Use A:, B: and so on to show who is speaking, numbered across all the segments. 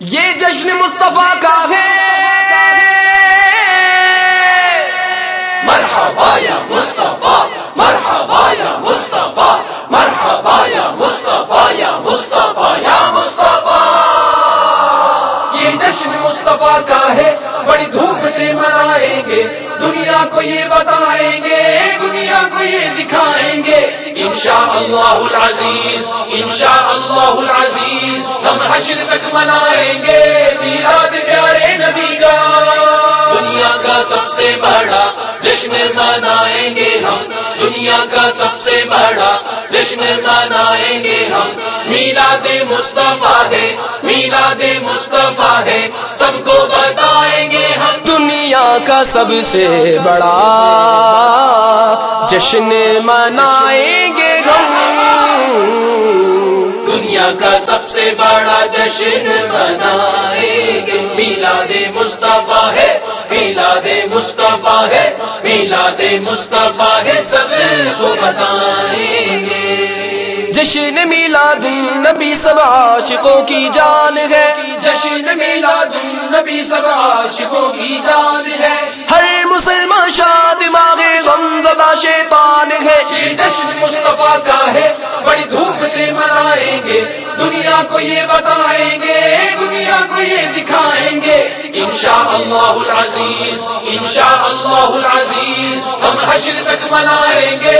A: یہ جشن مصطفیٰ کا ہے۔
B: مرحبا یا مصطفیٰ، مرحبا یا مصطفیٰ، مرحبا یا مصطفیٰ یا مصطفیٰ یا مصطفیٰ۔
A: یہ جشن مصطفیٰ کا ہے، بڑی دھوپ سے منائیں گے۔ دنیا کو یہ بتائیں گے، دنیا کو یہ دکھائیں گے۔
B: انشاء اللہ العزیز انشاء اللہ العزیز،
A: ہم حشر تک منائیں گے۔ میلاد پیارے نبی کا۔
B: دنیا کا سب سے بڑا جشن منائیں گے ہم۔ دنیا کا سب سے بڑا جشن منائیں گے ہم۔ میلاد مصطفیٰ ہے میلاد مصطفیٰ ہے سب کو بتائیں گے ہم۔
A: دنیا کا سب سے بڑا جشن منائیں گے ہم۔
B: دنیا کا سب سے بڑا جشن منائیں گے۔ میلاد مصطفیٰ ہے میلاد مصطفیٰ ہے میلاد مصطفیٰ ہے سب کو بتائیں گے
A: جشن میلاد نبی سب عاشقوں کی جان ہے۔ جشن میلاد نبی سب عاشقوں کی جان ہے۔ ہر مسلمان شاد ماغ غم زدہ شیطان ہے۔ یہ جشن مصطفیٰ کا ہے۔ بڑی دھوپ سے منائیں گے۔ دنیا کو یہ بتائیں گے۔ دنیا کو یہ دکھائیں گے۔
B: انشاء اللہ العزیز انشاء اللہ العزیز،
A: ہم حشر تک منائیں گے۔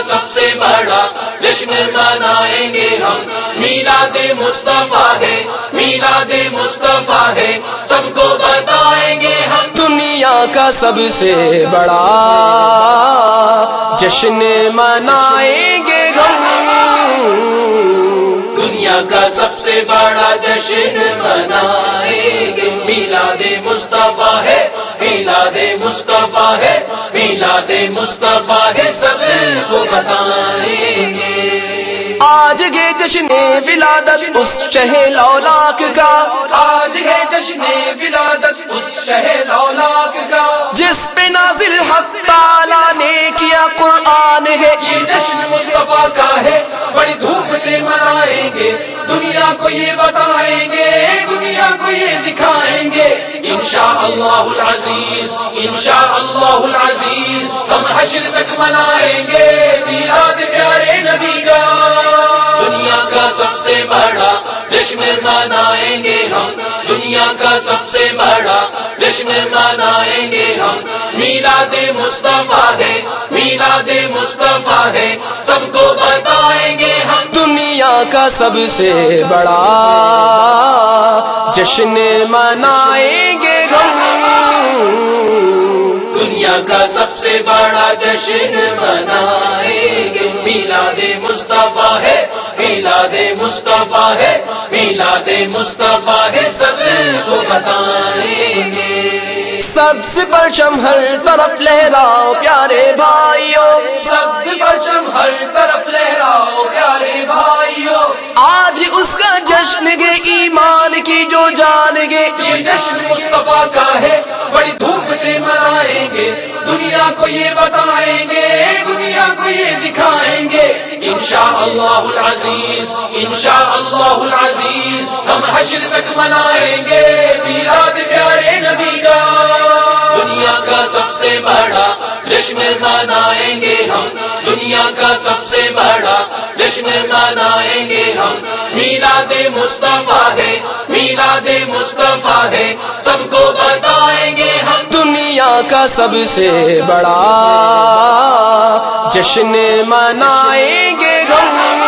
B: سب سے بڑا جشن منائیں گے ہم۔ میلاد مصطفیٰ ہے، میلاد مصطفیٰ ہے، سب کو بتائیں گے ہم۔
A: دنیا کا سب سے بڑا جشن منائیں گے ہم۔
B: سب سے بڑا جشن منائیں گے۔ میلاد مصطفیٰ ہے، میلاد مصطفیٰ ہے، میلاد مصطفیٰ ہے، سب کو بتائیں گے۔
A: آج گے جشن ولادت، اس شہ لولاک کا۔ آج گے جشن ولادت، اس شہ لولاک کا۔ جس پہ نازل حق تعالی نے کیا قرآن ہے۔ یہ جشن مصطفیٰ کا ہے۔ بڑی دھوپ سے منائیں گے۔ دنیا کو یہ بتائیں گے، دنیا کو یہ دکھائیں گے۔
B: انشاء اللہ العزیز انشاء اللہ العزیز،
A: ہم حشر تک منائیں
B: جشن منائیں گے ہم۔ دنیا کا سب سے بڑا جشن منائیں گے ہم۔ میلاد مصطفیٰ ہے میلاد مصطفیٰ ہے۔ سب کو بتائیں گے ہم۔
A: دنیا کا سب سے بڑا جشن منائیں گے ہم۔
B: دنیا کا سب سے بڑا جشن منائیں گے۔ میلاد مصطفیٰ ہے میلاد مصطفیٰ ہے میلاد مصطفیٰ ہے سب کو بتائیں گے۔
A: سب سے پرچم ہر طرف لہراؤ پیارے بھائیوں سب سے پرچم ہر طرف لہراؤ پیارے بھائیوں آج اس کا جشن گے ایمان کی جو جان گے۔ یہ جشن مصطفیٰ کا ہے بڑی دھوپ سے منائیں گے۔ دنیا کو یہ بتائیں
B: انشاء اللہ العزیز انشاء اللہ العزیز،
A: ہم حشر تک منائیں گے، میلاد پیارے نبی کا۔
B: دنیا کا سب سے بڑا جشن منائیں گے ہم۔ دنیا کا سب سے بڑا جشن منائیں گے ہم۔ میلاد مصطفیٰ ہے، میلاد مصطفیٰ ہے، سب کو بتائیں
A: کا سب سے بڑا جشن منائیں گے ہم۔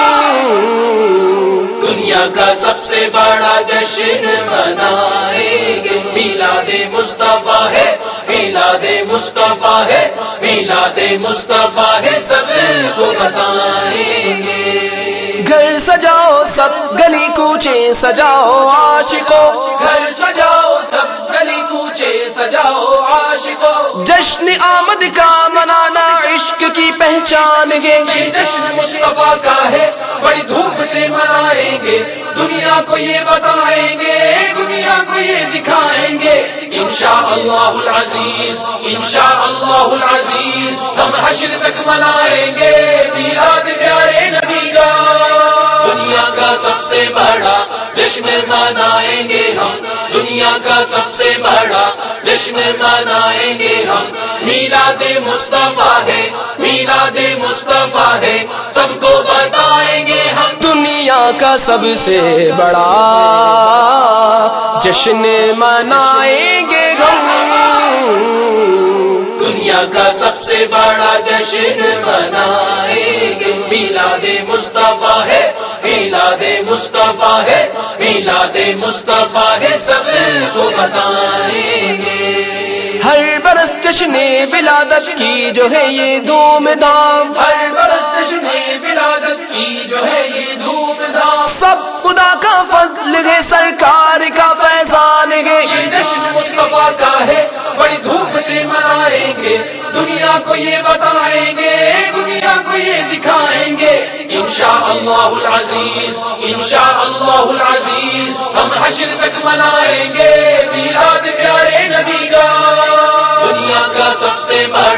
B: دنیا کا سب سے بڑا جشن منائیں گے میلاد مصطفیٰ ہے، میلاد مصطفیٰ ہے، میلاد مصطفیٰ ہے، سب کو بتائیں گے
A: گھر سجاؤ سب گلی کوچے سجاؤ عاشقو
B: گھر سجاؤ سب گلی کوچے سجاؤ عاشقو
A: جشن آمد کا منانا عشق کی پہچان ہے۔
B: جشن مصطفیٰ کا ہے بڑی دھوپ سے منائیں گے۔ دنیا کو یہ بتائیں گے دنیا کو یہ دکھائیں گے۔ انشاءاللہ العزیز انشاءاللہ العزیز ہم حشر تک منائیں گے۔ میلاد پیارے نبی کا۔ جشن منائیں گے ہم۔ دنیا کا سب سے بڑا جشن منائیں گے ہم۔ میلاد مصطفیٰ ہے میلاد مصطفیٰ ہے سب کو بتائیں گے ہم۔
A: دنیا کا سب سے بڑا جشن منائیں گے ہم۔
B: دنیا کا سب سے بڑا جشن منائیں گے میلاد مصطفیٰ ہے میلاد مصطفیٰ ہے میلاد مصطفیٰ ہے سب کو بتائیں گے۔
A: ہر برس جشن ولادت کی جو ہے یہ دھوم دھام۔
B: ہر برس جشن ولادت کی جو ہے یہ دھوم دھام۔
A: سب خدا کا فضل ہے سرکار کا فیضان۔
B: جشن مصطفیٰ کا ہے، بڑی دھوپ سے منائیں گے۔ دنیا کو یہ بتائیں گے، دنیا کو یہ دکھائیں گے۔ انشاءاللہ العزیز انشاءاللہ العزیز، ہم حشر تک منائیں گے۔ میلاد پیارے نبی کا، دنیا کا سب سے بڑا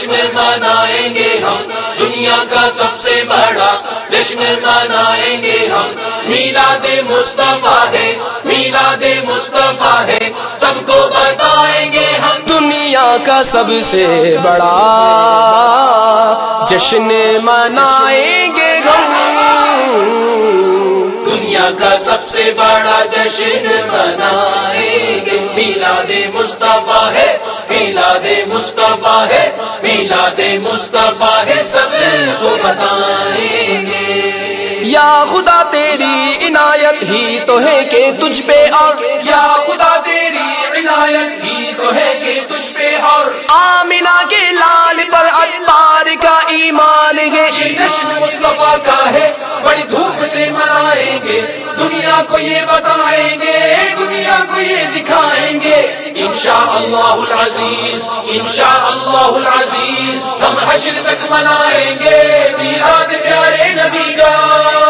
B: جشن منائیں گے ہم۔ دنیا کا سب سے بڑا جشن منائیں گے ہم۔ میلاد مصطفیٰ ہے، میلاد مصطفیٰ ہے۔ سب کو بتائیں گے ہم۔
A: دنیا کا سب سے بڑا جشن منائیں گے ہم۔
B: کا سب سے بڑا جشن منائیں گے۔ میلاد مصطفیٰ ہے میلاد مصطفیٰ ہے میلاد مصطفیٰ ہے سب کو بتائیں گے۔
A: یا خدا تیری عنایت ہی تو ہے کہ تجھ پہ اور۔
B: یا خدا تیری عنایت ہی تو ہے کہ تجھ پہ اور۔
A: آمینہ کے لال پر اتار کا ایمان۔
B: یہ جشن مصطفیٰ کا ہے، بڑی دھوپ سے منائیں گے۔ دنیا کو یہ بتائیں گے، دنیا کو یہ دکھائیں گے۔ انشاءاللہ العزیز انشاءاللہ العزیز، ہم حشر تک منائیں گے۔ میلاد پیارے نبی کا۔